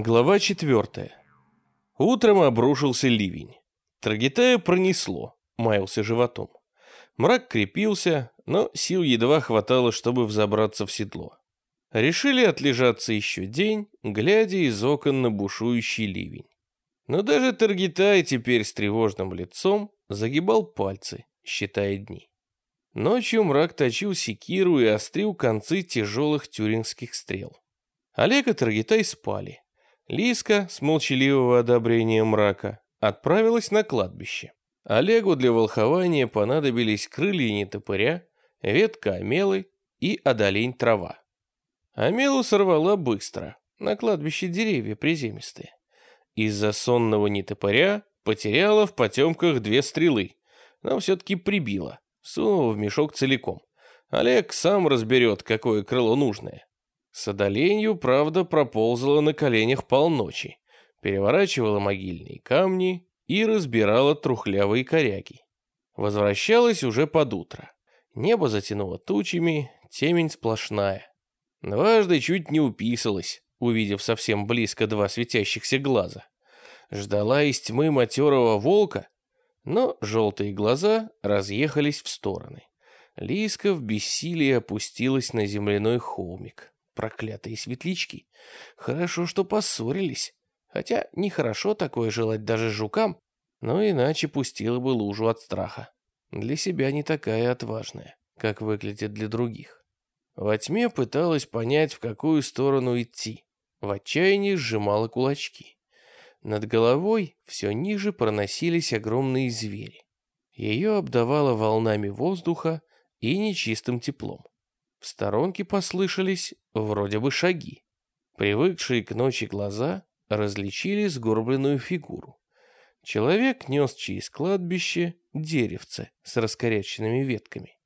Глава четвертая. Утром обрушился ливень. Трагетая пронесло, маялся животом. Мрак крепился, но сил едва хватало, чтобы взобраться в седло. Решили отлежаться еще день, глядя из окон на бушующий ливень. Но даже Таргитай теперь с тревожным лицом загибал пальцы, считая дни. Ночью мрак точил секиру и острил концы тяжелых тюрингских стрел. Олег и Таргитай спали. Лиска, с молчаливого одобрения мрака, отправилась на кладбище. Олегу для волхования понадобились крылья нетопыря, ветка омелы и одолень трава. Омелу сорвала быстро, на кладбище деревья приземистые. Из-за сонного нетопыря потеряла в потемках две стрелы, но все-таки прибила, сунула в мешок целиком. Олег сам разберет, какое крыло нужное. С одоленью, правда, проползала на коленях полночи, переворачивала могильные камни и разбирала трухлявые коряги. Возвращалась уже под утро. Небо затянуло тучами, темень сплошная. Дважды чуть не уписалась, увидев совсем близко два светящихся глаза. Ждала из тьмы матерого волка, но желтые глаза разъехались в стороны. Лиска в бессилии опустилась на земляной холмик. Проклятые светлячки. Хорошо, что поссорились. Хотя нехорошо такое желать даже жукам, но иначе пустила бы лужу от страха. Для себя не такая отважная, как выглядит для других. Во тьме пыталась понять, в какую сторону идти. В отчаянии сжимала кулачки. Над головой все ниже проносились огромные звери. Ее обдавало волнами воздуха и нечистым теплом. В сторонке послышались вроде бы шаги. Привыкшие к ночи глаза различили сгорбленную фигуру. Человек нес через кладбище деревце с раскоряченными ветками.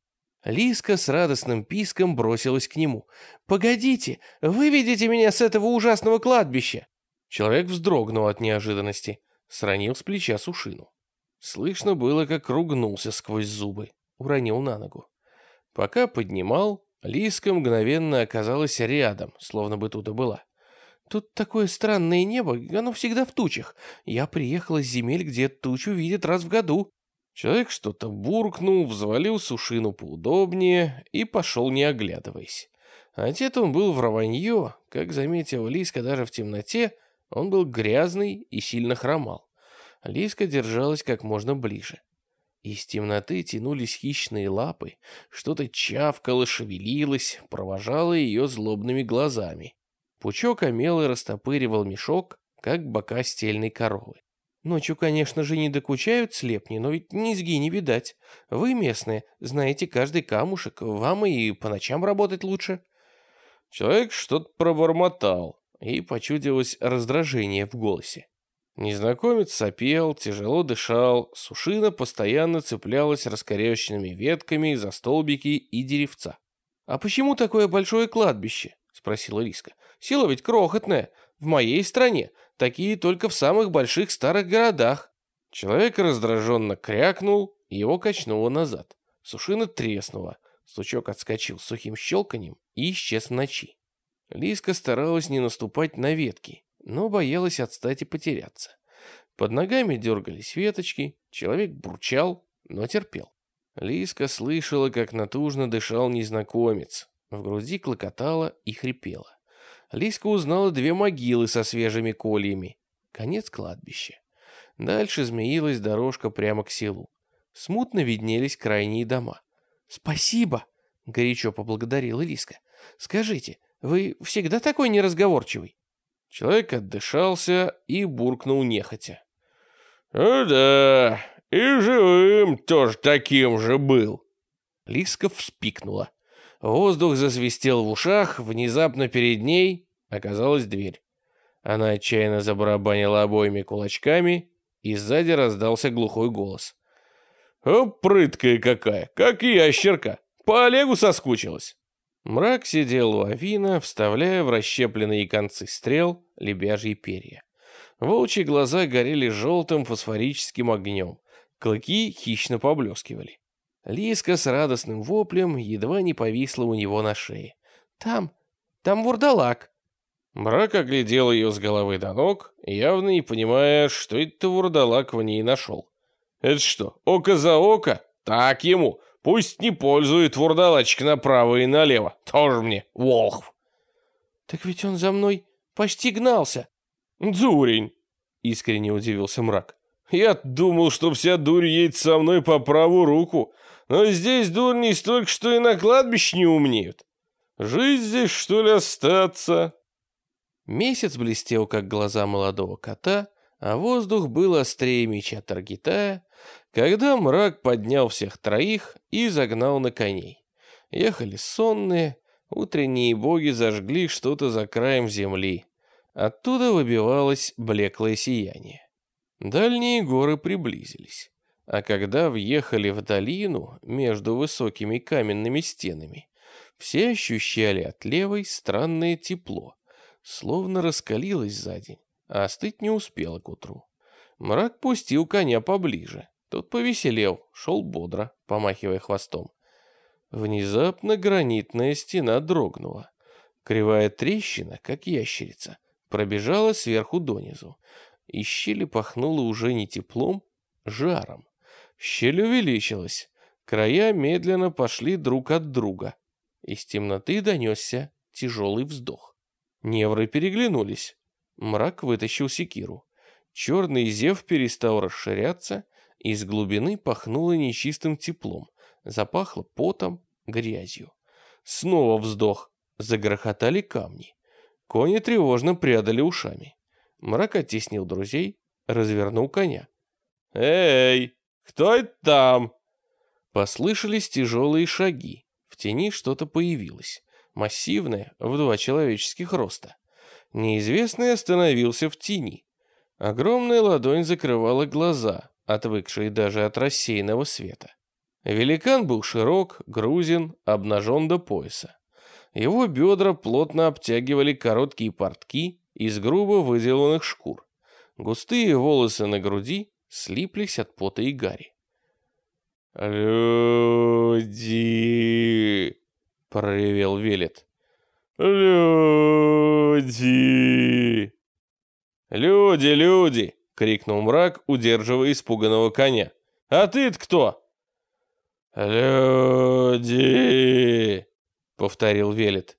Лиска с радостным писком бросилась к нему. «Погодите, выведите меня с этого ужасного кладбища!» Человек вздрогнул от неожиданности, сранил с плеча сушину. Слышно было, как ругнулся сквозь зубы, уронил на ногу. Пока поднимал, Лиска мгновенно оказалась рядом, словно бы тут и была. «Тут такое странное небо, оно всегда в тучах. Я приехала с земель, где тучу видят раз в году». Человек что-то буркнул, взвалил сушину поудобнее и пошел, не оглядываясь. Одет он был в рванье, как заметила Лиска даже в темноте, он был грязный и сильно хромал. Лиска держалась как можно ближе. Из темноты тянулись хищные лапы, что-то чавкало, шевелилось, провожало ее злобными глазами. Пучок омел и растопыривал мешок, как бока стельной коровы. Ночью, конечно же, не докучают слепни, но ведь низги не видать. Вы, местные, знаете каждый камушек, вам и по ночам работать лучше. Человек что-то пробормотал, и почудилось раздражение в голосе. Незнакомец сопел, тяжело дышал, сушина постоянно цеплялась раскоряченными ветками за столбики и деревца. «А почему такое большое кладбище?» — спросила Риска. «Село ведь крохотное. В моей стране. Такие только в самых больших старых городах». Человек раздраженно крякнул, его качнуло назад. Сушина треснула. Сучок отскочил сухим щелканем и исчез в ночи. Лиска старалась не наступать на ветки, но боялась отстать и потеряться. Под ногами дергались веточки, человек бурчал, но терпел. Лиска слышала, как натужно дышал незнакомец. В груди клокотало и хрипело. Лиска узнала две могилы со свежими кольями. Конец кладбища. Дальше змеилась дорожка прямо к селу. Смутно виднелись крайние дома. «Спасибо!» — горячо поблагодарила Лиска. «Скажите, вы всегда такой неразговорчивый?» Человек отдышался и буркнул нехотя. «Ну да, и живым тоже таким же был». Лиска вспикнула. Воздух засвистел в ушах, внезапно перед ней оказалась дверь. Она отчаянно забарабанила обоими кулачками, и сзади раздался глухой голос. «О, прыткая какая, как ящерка! По Олегу соскучилась!» Мрак сидел у авина, вставляя в расщепленные концы стрел лебяжьи перья. Волчьи глаза горели желтым фосфорическим огнем, клыки хищно поблескивали. Лиска с радостным воплем едва не повисла у него на шее. «Там, там вурдалак!» Мрак оглядел ее с головы до ног, явно не понимая, что это вурдалак в ней нашел. «Это что, око за око? Так ему. Пусть не пользует вурдалачек направо и налево. Тоже мне, Волхв». «Так ведь он за мной почти гнался». «Дурень!» — искренне удивился мрак. «Я думал, что вся дурь едет со мной по правую руку, но здесь дурни столько, что и на кладбище не умнеют. Жить здесь, что ли, остаться?» Месяц блестел, как глаза молодого кота, а воздух был острее меча Таргитая, когда мрак поднял всех троих и загнал на коней. Ехали сонные, утренние боги зажгли что-то за краем земли. Оттуда выбивалось блеклое сияние. Дальние горы приблизились, а когда въехали в долину между высокими каменными стенами, все ощущали от левой странное тепло, словно раскалилось за день, а остыть не успело к утру. Мрак пустил коня поближе. Тот повеселел, шел бодро, помахивая хвостом. Внезапно гранитная стена дрогнула. Кривая трещина, как ящерица, пробежала сверху донизу. Из щели пахнуло уже не теплом, жаром. Щель увеличилась. Края медленно пошли друг от друга. Из темноты донесся тяжелый вздох. Невры переглянулись. Мрак вытащил секиру. Черный зев перестал расширяться, из глубины пахнуло нечистым теплом, запахло потом, грязью. Снова вздох, загрохотали камни. Кони тревожно прядали ушами. Мрак оттеснил друзей, развернул коня. «Эй, кто это там?» Послышались тяжелые шаги. В тени что-то появилось, массивное, в два человеческих роста. Неизвестный остановился в тени. Огромная ладонь закрывала глаза, отвыкшие даже от рассеянного света. Великан был широк, грузин, обнажен до пояса. Его бедра плотно обтягивали короткие портки из грубо выделанных шкур. Густые волосы на груди слиплись от пота и гари. «Люди!» — проревел Велет. «Люди!» «Люди, люди!» — крикнул мрак, удерживая испуганного коня. «А ты-то кто?» «Люди!» повторил Велет.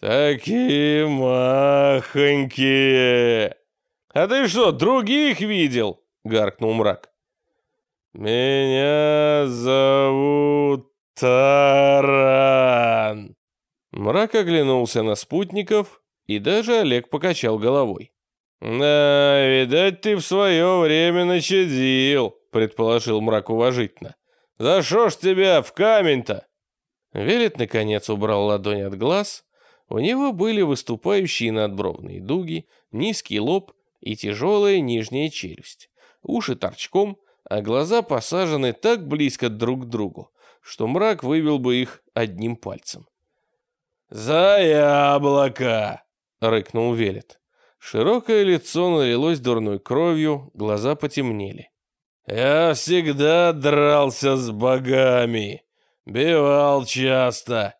«Такие махонькие!» «А ты что, других видел?» — гаркнул мрак. «Меня зовут Таран!» Мрак оглянулся на спутников, и даже Олег покачал головой. «Да, видать, ты в свое время начадил», — предположил мрак уважительно. «За что ж тебя в камень-то?» Велет, наконец, убрал ладонь от глаз. У него были выступающие надбровные дуги, низкий лоб и тяжелая нижняя челюсть. Уши торчком, а глаза посажены так близко друг к другу, что мрак вывел бы их одним пальцем. «За яблоко!» — рыкнул Велет. Широкое лицо налилось дурной кровью, глаза потемнели. «Я всегда дрался с богами!» Бивал часто,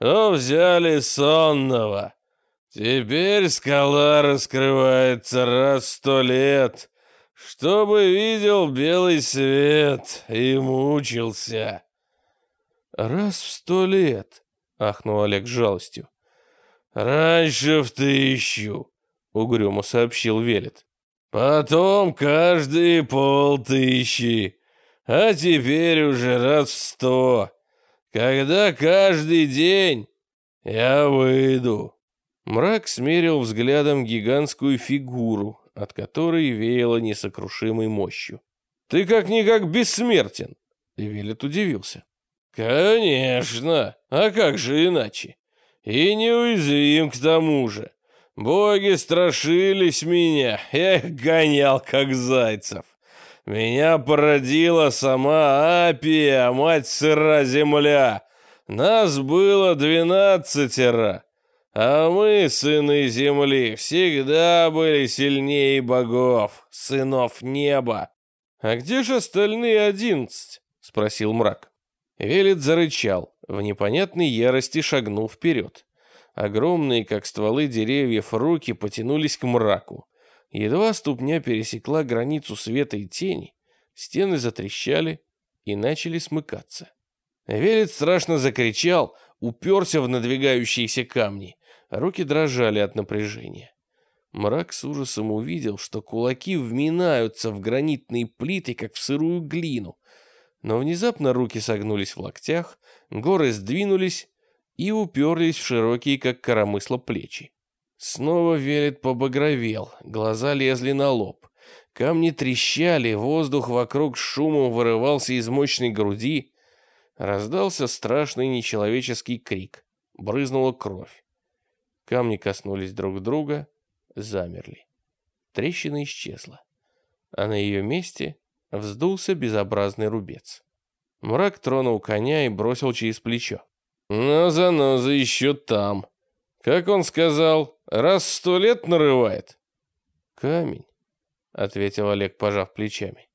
но взяли сонного. Теперь скала раскрывается раз сто лет, чтобы видел белый свет и мучился. Раз в сто лет, ахнул Олег с жалостью. Раньше в тысячу, угрюмо сообщил Велет. Потом каждые полтыщи, а теперь уже раз в сто. Когда каждый день я выйду. Мрак смерил взглядом гигантскую фигуру, от которой веяло несокрушимой мощью. «Ты как-никак бессмертен!» И Велет удивился. «Конечно! А как же иначе? И неуязвим к тому же. Боги страшились меня, я их гонял, как зайцев. Меня породила сама Апия, мать сыра земля. Нас было двенадцатеро, а мы, сыны земли, всегда были сильнее богов, сынов неба. А где же остальные одиннадцать? Спросил мрак. Велит зарычал, в непонятной ярости шагнул вперед. Огромные, как стволы деревьев, руки потянулись к мраку. Едва ступня пересекла границу света и тени, стены затрещали и начали смыкаться. Велец страшно закричал, уперся в надвигающиеся камни. Руки дрожали от напряжения. Мрак с ужасом увидел, что кулаки вминаются в гранитные плиты, как в сырую глину. Но внезапно руки согнулись в локтях, горы сдвинулись и уперлись в широкие, как коромысло, плечи. Снова Велет побагровел, глаза лезли на лоб. Камни трещали, воздух вокруг шумом вырывался из мощной груди. Раздался страшный нечеловеческий крик. Брызнула кровь. Камни коснулись друг друга, замерли. Трещина исчезла, а на ее месте вздулся безобразный рубец. Мрак тронул коня и бросил через плечо. «Но заноза еще там. Как он сказал, раз сто лет нарывает?» «Камень», — ответил Олег, пожав плечами.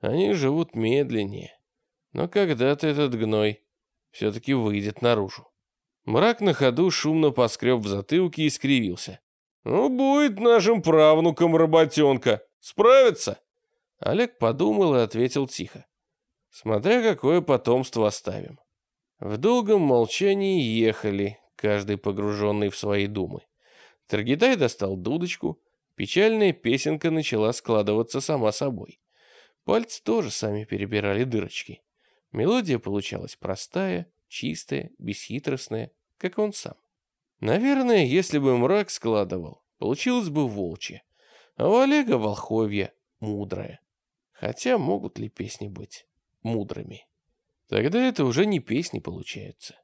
«Они живут медленнее, но когда-то этот гной все-таки выйдет наружу». Мрак на ходу шумно поскреб в затылке и скривился. «Ну, будет нашим правнуком работенка. Справится?» Олег подумал и ответил тихо. «Смотря какое потомство оставим». В долгом молчании ехали, каждый погруженный в свои думы. Таргитай достал дудочку, печальная песенка начала складываться сама собой. Пальцы тоже сами перебирали дырочки. Мелодия получалась простая, чистая, бесхитростная, как он сам. Наверное, если бы мрак складывал, получилось бы волчье, а у Олега волховье мудрое. Хотя могут ли песни быть мудрыми? Тогда это уже не песни получаются.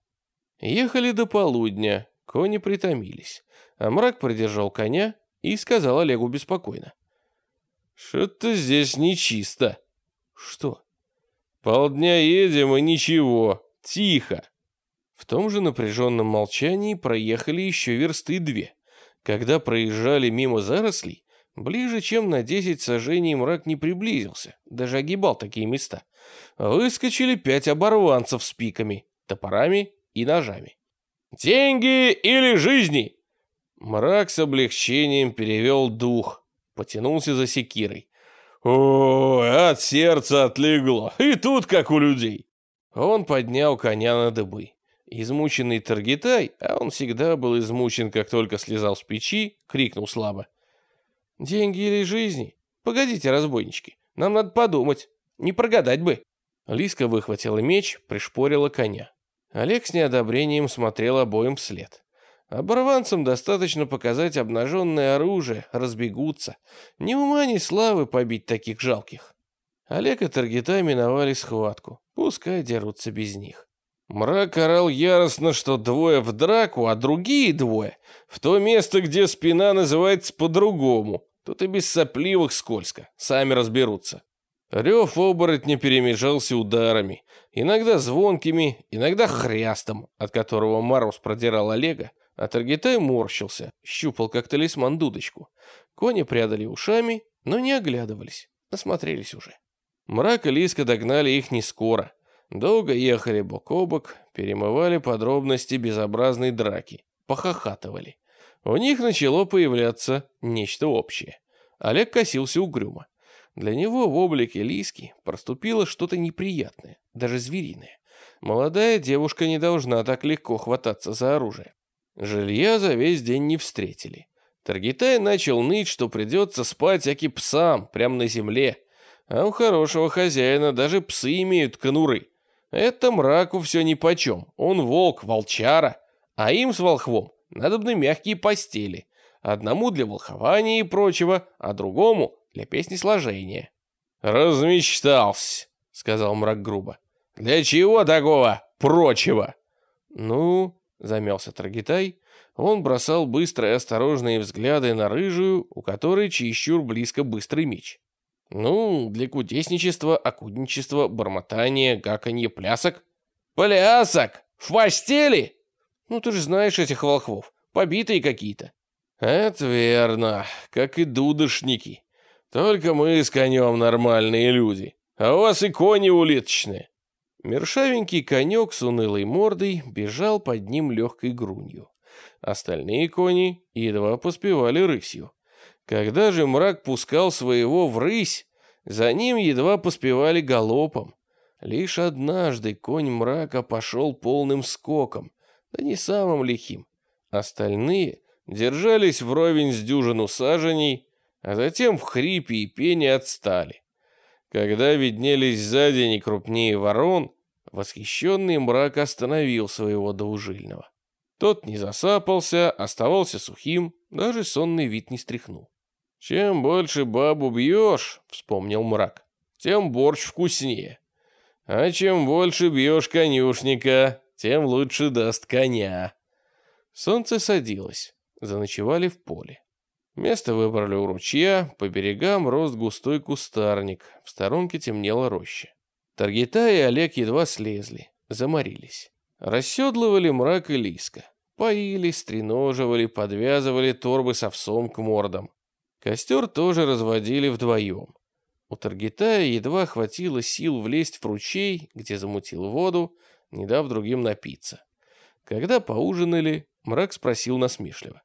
Ехали до полудня, кони притомились, а мрак продержал коня и сказал Олегу беспокойно. «Что-то здесь нечисто». «Что?» «Полдня едем и ничего, тихо». В том же напряженном молчании проехали еще версты две. Когда проезжали мимо зарослей, ближе, чем на десять сажений мрак не приблизился, даже огибал такие места. Выскочили пять оборванцев с пиками, топорами и ножами. «Деньги или жизни?» Мрак с облегчением перевел дух, потянулся за секирой. «Ой, от сердца отлегло, и тут как у людей!» Он поднял коня на дыбы. Измученный Таргитай, а он всегда был измучен, как только слезал с печи, крикнул слабо. «Деньги или жизни? Погодите, разбойнички, нам надо подумать, не прогадать бы». Лиска выхватила меч, пришпорила коня. Олег с неодобрением смотрел обоим вслед. Оборванцам достаточно показать обнаженное оружие, разбегутся. Ни ума, ни славы побить таких жалких. Олег и Таргитай миновали схватку, пускай дерутся без них. Мрак орал яростно, что двое в драку, а другие двое в то место, где спина называется по-другому. Тут и без сопливых скользко, сами разберутся. Рев оборотня перемежался ударами, иногда звонкими, иногда хрястом, от которого Марус продирал Олега, а Таргитай морщился, щупал как талисман дудочку. Кони прядали ушами, но не оглядывались, насмотрелись уже. Мрак и Лиска догнали их не скоро — Долго ехали бок о бок, перемывали подробности безобразной драки, похохатывали. У них начало появляться нечто общее. Олег косился угрюмо. Для него в облике Лиски проступило что-то неприятное, даже звериное. Молодая девушка не должна так легко хвататься за оружие. Жилья за весь день не встретили. Таргитай начал ныть, что придется спать аки псам, прямо на земле. А у хорошего хозяина даже псы имеют конуры. Это мраку все нипочем. Он волк, волчара. А им с волхвом надобны мягкие постели. Одному для волхования и прочего, а другому для песни сложения. «Размечтался», — сказал мрак грубо. «Для чего такого прочего?» «Ну», — замялся Трагитай, он бросал быстрые осторожные взгляды на рыжую, у которой чересчур близко быстрый меч. Ну, для кудесничества, окудничества, бормотания, гаканье, плясок. Плясок? В постели? Ну, ты же знаешь этих волхвов. Побитые какие-то. Это верно, как и дудошники. Только мы с конем нормальные люди, а у вас и кони улиточные. Мершавенький конек с унылой мордой бежал под ним легкой грунью. Остальные кони едва поспевали рысью. Когда же мрак пускал своего в рысь, за ним едва поспевали галопом. Лишь однажды конь мрака пошел полным скоком, да не самым лихим. Остальные держались вровень с дюжину саженей, а затем в хрипе и пене отстали. Когда виднелись сзади не крупнее ворон, восхищенный мрак остановил своего двужильного. Тот не засапался, оставался сухим, даже сонный вид не стряхнул. «Чем больше бабу бьешь, — вспомнил мрак, — тем борщ вкуснее. А чем больше бьешь конюшника, тем лучше даст коня». Солнце садилось, заночевали в поле. Место выбрали у ручья, по берегам рос густой кустарник, в сторонке темнела роща. Таргита и Олег едва слезли, заморились. Расседлывали мрак и лиска. Поили, стреноживали, подвязывали торбы с овсом к мордам. Костер тоже разводили вдвоем. У Таргитая едва хватило сил влезть в ручей, где замутил воду, не дав другим напиться. Когда поужинали, мрак спросил насмешливо.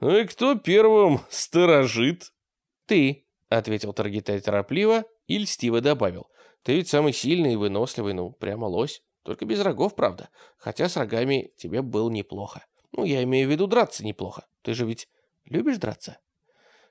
«Ну и кто первым сторожит?» «Ты», — ответил Таргитай торопливо и льстиво добавил. «Ты ведь самый сильный и выносливый, ну, прямо лось. Только без рогов, правда. Хотя с рогами тебе было неплохо. Ну, я имею в виду драться неплохо. Ты же ведь любишь драться?»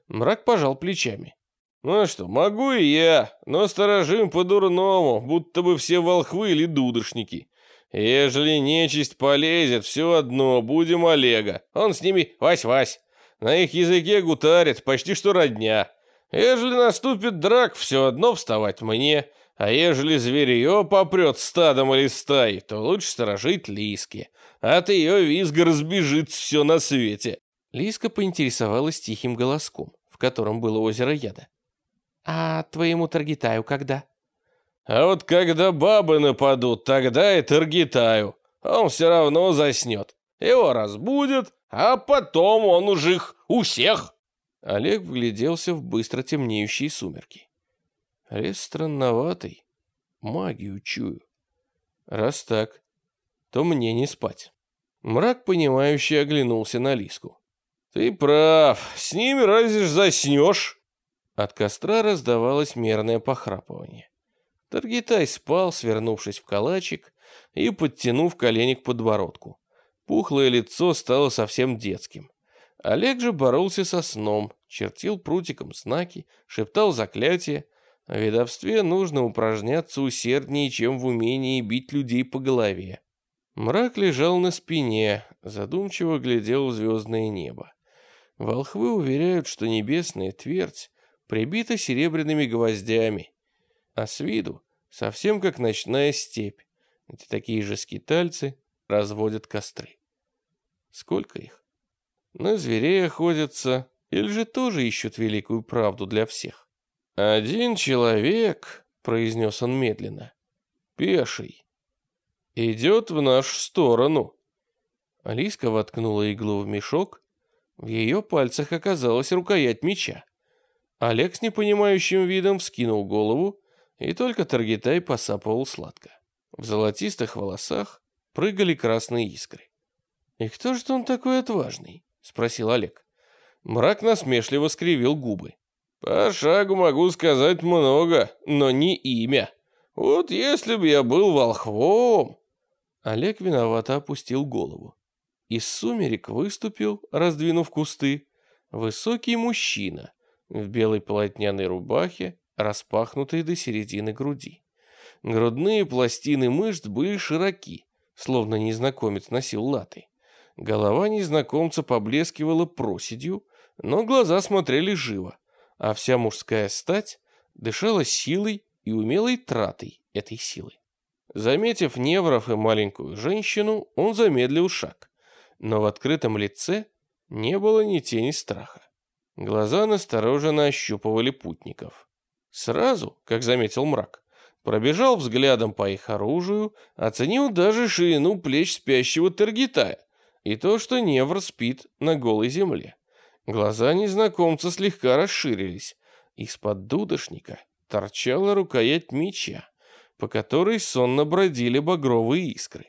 Мрак пожал плечами. «Ну а что, могу и я, но сторожим по-дурному, будто бы все волхвы или дудошники. Ежели нечисть полезет, все одно, будем Олега. Он с ними вась-вась. На их языке гутарит, почти что родня. Ежели наступит драк, все одно вставать мне. А ежели зверье попрет стадом или стаей, то лучше сторожить Лиски. От ее визга разбежит все на свете. Лиска поинтересовалась тихим голоском, в котором было озеро яда. «А твоему Таргитаю когда?» А вот когда бабы нападут, тогда и таргетаю. Он все равно заснет. Его разбудят, а потом он уже их у всех. Олег вгляделся в быстро темнеющие сумерки. Лес странноватый. Магию чую. Раз так, то мне не спать. Мрак, понимающий, оглянулся на Лиску. «Ты прав, с ними разве ж заснешь?» От костра раздавалось мерное похрапывание. Таргитай спал, свернувшись в калачик и подтянув колени к подбородку. Пухлое лицо стало совсем детским. Олег же боролся со сном, чертил прутиком знаки, шептал заклятия. О ведовстве нужно упражняться усерднее, чем в умении бить людей по голове. Мрак лежал на спине, задумчиво глядел в звездное небо. Волхвы уверяют, что небесная твердь прибита серебряными гвоздями, а с виду совсем как ночная степь, где такие же скитальцы разводят костры. Сколько их? На зверей охотятся, или же тоже ищут великую правду для всех? Один человек, произнес он медленно, пеший, идет в нашу сторону. Алиска воткнула иглу в мешок, в ее пальцах оказалась рукоять меча. Олег с непонимающим видом вскинул голову и только Таргитай посапывал сладко. В золотистых волосах прыгали красные искры. «И кто же он такой отважный?» — спросил Олег. Мрак насмешливо скривил губы. «По шагу могу сказать много, но не имя. Вот если бы я был волхвом...» Олег виновато опустил голову. Из сумерек выступил, раздвинув кусты, высокий мужчина в белой полотняной рубахе распахнутые до середины груди. Грудные пластины мышц были широки, словно незнакомец носил латы. Голова незнакомца поблескивала проседью, но глаза смотрели живо, а вся мужская стать дышала силой и умелой тратой этой силы. Заметив невров и маленькую женщину, он замедлил шаг, но в открытом лице не было ни тени страха. Глаза настороженно ощупывали путников. Сразу, как заметил мрак, пробежал взглядом по их оружию, оценил даже ширину плеч спящего Таргитая и то, что Невр спит на голой земле. Глаза незнакомца слегка расширились. Из-под дудошника торчала рукоять меча, по которой сонно бродили багровые искры.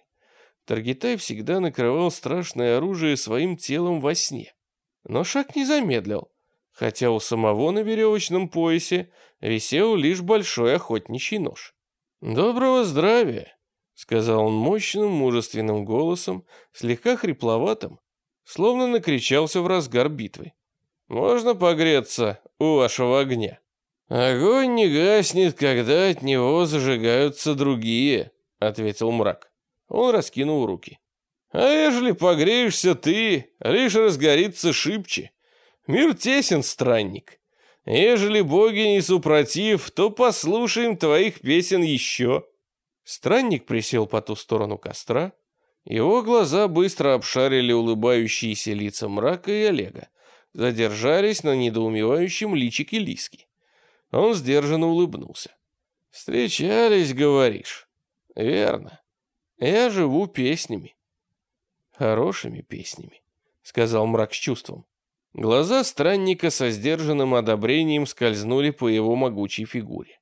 Таргитай всегда накрывал страшное оружие своим телом во сне. Но шаг не замедлил, хотя у самого на веревочном поясе висел лишь большой охотничий нож. «Доброго здравия!» — сказал он мощным, мужественным голосом, слегка хрипловатым, словно накричался в разгар битвы. «Можно погреться у вашего огня?» «Огонь не гаснет, когда от него зажигаются другие», — ответил мрак. Он раскинул руки. «А ежели погреешься ты, лишь разгорится шибче. Мир тесен, странник. Ежели боги не супротив, то послушаем твоих песен еще». Странник присел по ту сторону костра. Его глаза быстро обшарили улыбающиеся лица мрака и Олега, задержались на недоумевающем личике Лиски. Он сдержанно улыбнулся. «Встречались, говоришь?» «Верно. Я живу песнями. Хорошими песнями, сказал мрак с чувством. Глаза странника со сдержанным одобрением скользнули по его могучей фигуре.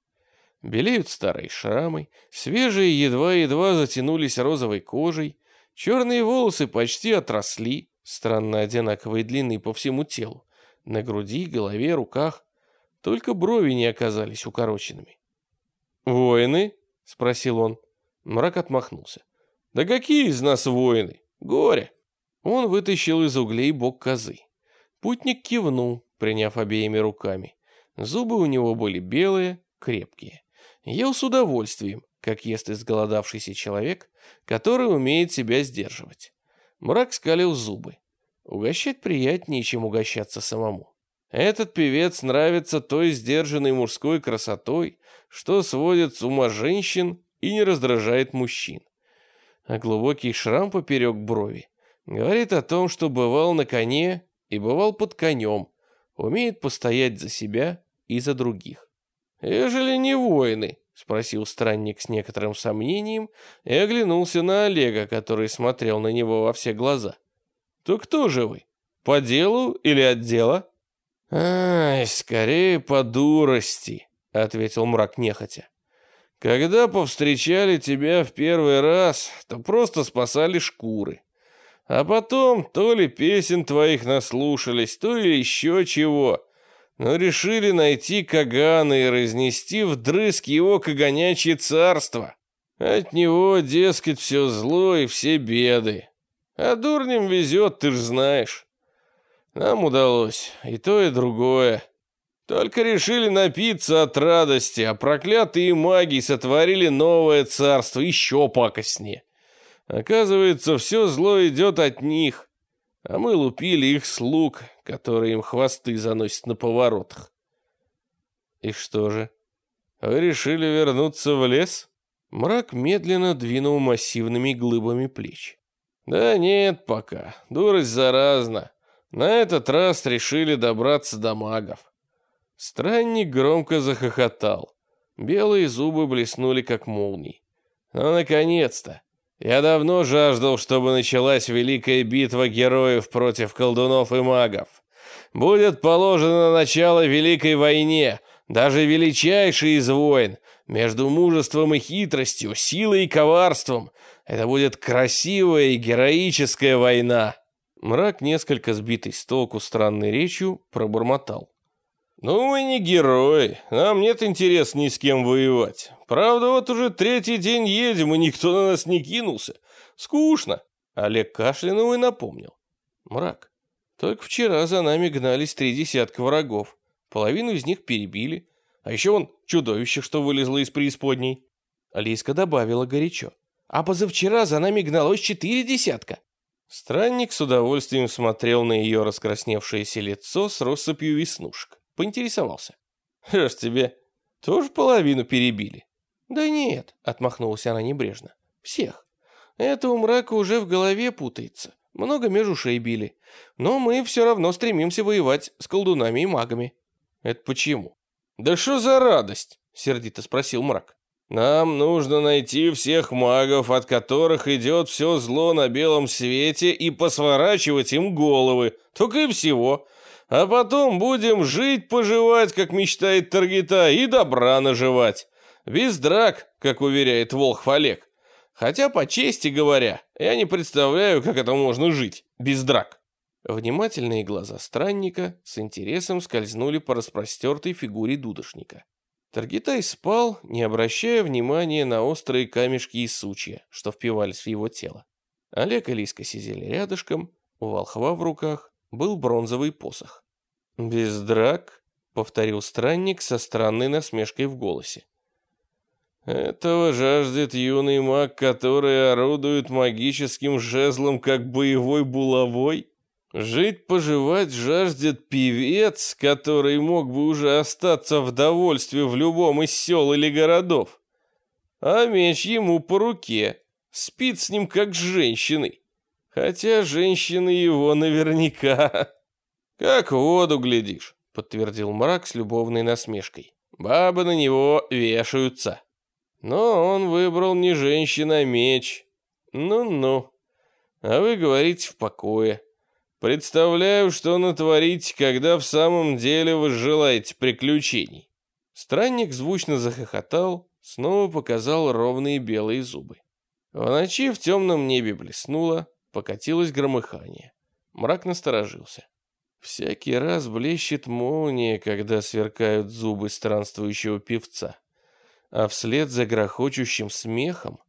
Белеют старые шрамы, свежие едва-едва затянулись розовой кожей, черные волосы почти отросли, странно одинаковой длины по всему телу, на груди, голове, руках, только брови не оказались укороченными. «Воины?» — спросил он. Мрак отмахнулся. «Да какие из нас воины? Горе!» Он вытащил из углей бок козы. Путник кивнул, приняв обеими руками. Зубы у него были белые, крепкие. Ел с удовольствием, как ест изголодавшийся человек, который умеет себя сдерживать. Мрак скалил зубы. Угощать приятнее, чем угощаться самому. Этот певец нравится той сдержанной мужской красотой, что сводит с ума женщин и не раздражает мужчин. А глубокий шрам поперек брови говорит о том, что бывал на коне и бывал под конем, умеет постоять за себя и за других. «Ежели не воины?» — спросил странник с некоторым сомнением и оглянулся на Олега, который смотрел на него во все глаза. «То кто же вы? По делу или от дела?» «Ай, скорее по дурости», — ответил мрак нехотя. Когда повстречали тебя в первый раз, то просто спасали шкуры. А потом то ли песен твоих наслушались, то ли еще чего. Но решили найти Кагана и разнести вдрызг его каганячье царство. От него, дескать, все зло и все беды. А дурням везет, ты ж знаешь. Нам удалось и то, и другое. Только решили напиться от радости, а проклятые маги сотворили новое царство, еще пакостнее. Оказывается, все зло идет от них, а мы лупили их слуг, которые им хвосты заносят на поворотах. И что же, вы решили вернуться в лес? Мрак медленно двинул массивными глыбами плеч. Да нет пока, дурость заразна. На этот раз решили добраться до магов. Странник громко захохотал. Белые зубы блеснули, как молнии. «Ну, наконец-то! Я давно жаждал, чтобы началась великая битва героев против колдунов и магов. Будет положено начало великой войне, даже величайшей из войн, между мужеством и хитростью, силой и коварством. Это будет красивая и героическая война». Мрак, несколько сбитый с толку странной речью, пробормотал. «Ну, мы не герои. Нам нет интереса ни с кем воевать. Правда, вот уже третий день едем, и никто на нас не кинулся. Скучно». Олег кашлянул и напомнил. «Мрак, только вчера за нами гнались три десятка врагов. Половину из них перебили. А еще вон чудовище, что вылезло из преисподней». Алиска добавила горячо. «А позавчера за нами гналось четыре десятка». Странник с удовольствием смотрел на ее раскрасневшееся лицо с россыпью веснушек. Поинтересовался. «Что ж тебе, тоже половину перебили?» «Да нет», — отмахнулась она небрежно. «Всех. Это у мрака уже в голове путается. Много меж ушей били. Но мы все равно стремимся воевать с колдунами и магами». «Это почему?» «Да что за радость?» — сердито спросил мрак. «Нам нужно найти всех магов, от которых идет все зло на белом свете, и посворачивать им головы. Только и всего а потом будем жить-поживать, как мечтает Таргита, и добра наживать. Без драк, как уверяет Волхв Олег. Хотя, по чести говоря, я не представляю, как это можно жить без драк. Внимательные глаза странника с интересом скользнули по распростертой фигуре дудошника. Таргитай спал, не обращая внимания на острые камешки и сучья, что впивались в его тело. Олег и Лиска сидели рядышком, у волхва в руках был бронзовый посох. «Без драк», — повторил странник со странной насмешкой в голосе. «Этого жаждет юный маг, который орудует магическим жезлом, как боевой булавой?» Жить-поживать жаждет певец, который мог бы уже остаться в довольстве в любом из сел или городов. А меч ему по руке, спит с ним как с женщиной. Хотя женщины его наверняка. Как в воду глядишь, подтвердил мрак с любовной насмешкой. Бабы на него вешаются. Но он выбрал не женщина, а меч. Ну-ну. А вы говорите в покое. Представляю, что натворите, когда в самом деле вы желаете приключений. Странник звучно захохотал, снова показал ровные белые зубы. В ночи в темном небе блеснуло, покатилось громыхание. Мрак насторожился. Всякий раз блещет молния, когда сверкают зубы странствующего певца, а вслед за грохочущим смехом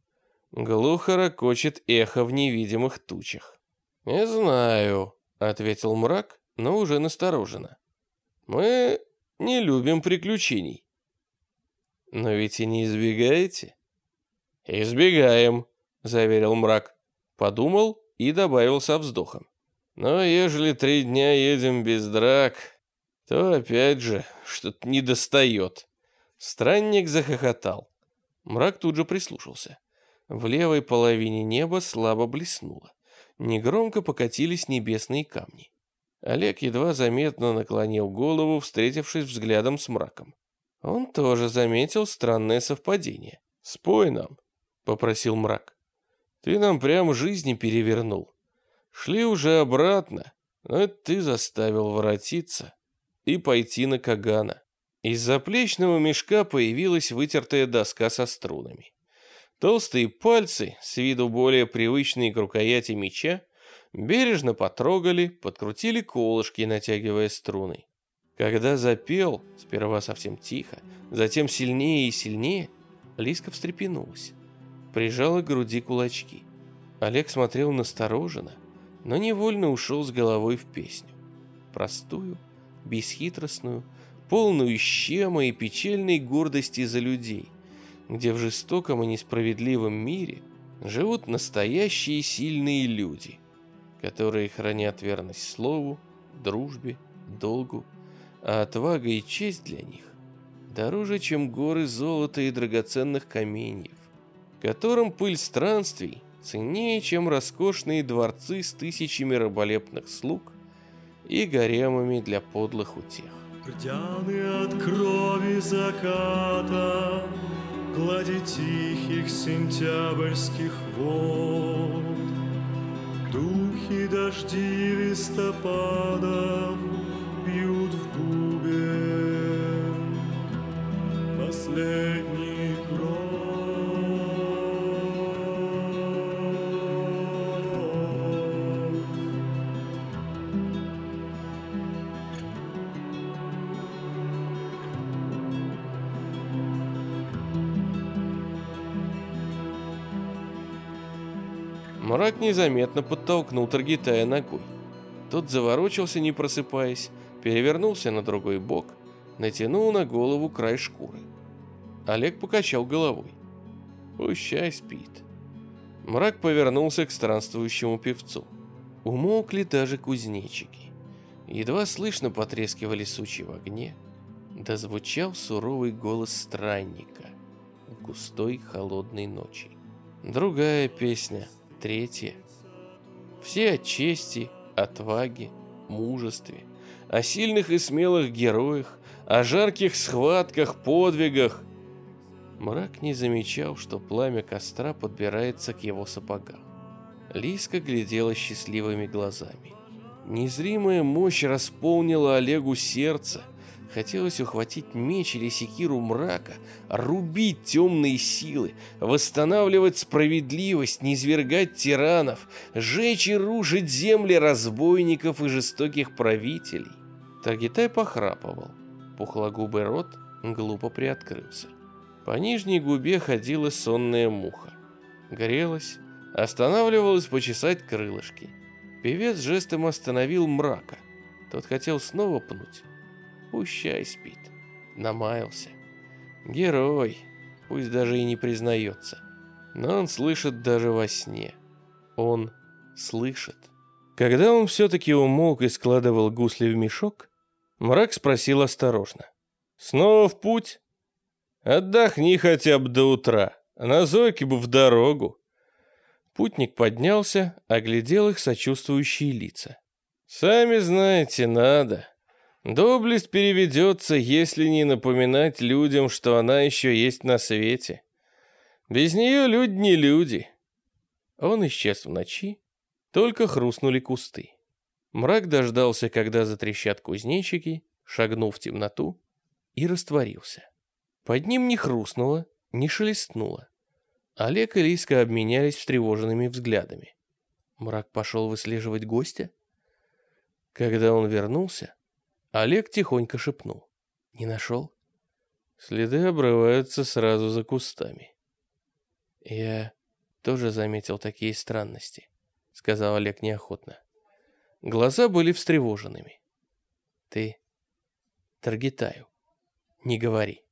глухо ракочет эхо в невидимых тучах. «Не знаю», — ответил мрак, но уже настороженно. «Мы не любим приключений». «Но ведь и не избегаете?» «Избегаем», — заверил мрак. Подумал и добавил со вздохом. «Но ежели три дня едем без драк, то опять же что-то недостает». Странник захохотал. Мрак тут же прислушался. В левой половине неба слабо блеснуло негромко покатились небесные камни. Олег едва заметно наклонил голову, встретившись взглядом с мраком. Он тоже заметил странное совпадение. «Спой нам», — попросил мрак. «Ты нам прям жизни перевернул. Шли уже обратно, но это ты заставил воротиться и пойти на Кагана». Из заплечного мешка появилась вытертая доска со струнами. Толстые пальцы, с виду более привычные к рукояти меча, бережно потрогали, подкрутили колышки, натягивая струны. Когда запел, сперва совсем тихо, затем сильнее и сильнее, Лиска встрепенулась, прижала к груди кулачки. Олег смотрел настороженно, но невольно ушел с головой в песню. Простую, бесхитростную, полную щема и печальной гордости за людей, где в жестоком и несправедливом мире живут настоящие сильные люди, которые хранят верность слову, дружбе, долгу, а отвага и честь для них дороже, чем горы золота и драгоценных каменьев, которым пыль странствий ценнее, чем роскошные дворцы с тысячами раболепных слуг и гаремами для подлых утех. Ртяны от крови заката глади тихих сентябрьских вод. Духи дожди листопадов бьют в бубен последний Мрак незаметно подтолкнул Таргитая ногой. Тот заворочился, не просыпаясь, перевернулся на другой бок, натянул на голову край шкуры. Олег покачал головой. Пущай спит. Мрак повернулся к странствующему певцу. Умолкли даже кузнечики. Едва слышно потрескивали сучи в огне. Да звучал суровый голос странника в густой холодной ночи. Другая песня — Третье. Все о чести, отваге, мужестве, о сильных и смелых героях, о жарких схватках, подвигах. Мрак не замечал, что пламя костра подбирается к его сапогам. Лиска глядела счастливыми глазами. Незримая мощь располнила Олегу сердце, Хотелось ухватить меч или секиру мрака, рубить темные силы, восстанавливать справедливость, низвергать тиранов, жечь и рушить земли разбойников и жестоких правителей. Таргитай похрапывал. Пухлогубый рот глупо приоткрылся. По нижней губе ходила сонная муха. Грелась, останавливалась почесать крылышки. Певец жестом остановил мрака. Тот хотел снова пнуть. Пущай спит. Намаялся. Герой, пусть даже и не признается. Но он слышит даже во сне. Он слышит. Когда он все-таки умолк и складывал гусли в мешок, мрак спросил осторожно. «Снова в путь?» «Отдохни хотя бы до утра, на Зойке бы в дорогу». Путник поднялся, оглядел их сочувствующие лица. «Сами знаете, надо. Доблесть переведется, если не напоминать людям, что она еще есть на свете. Без нее люди не люди. Он исчез в ночи, только хрустнули кусты. Мрак дождался, когда затрещат кузнечики, шагнул в темноту и растворился. Под ним не хрустнуло, не шелестнуло. Олег и Лиска обменялись встревоженными взглядами. Мрак пошел выслеживать гостя. Когда он вернулся, Олег тихонько шепнул. «Не нашел?» Следы обрываются сразу за кустами. «Я тоже заметил такие странности», — сказал Олег неохотно. Глаза были встревоженными. «Ты Таргитаю, не говори».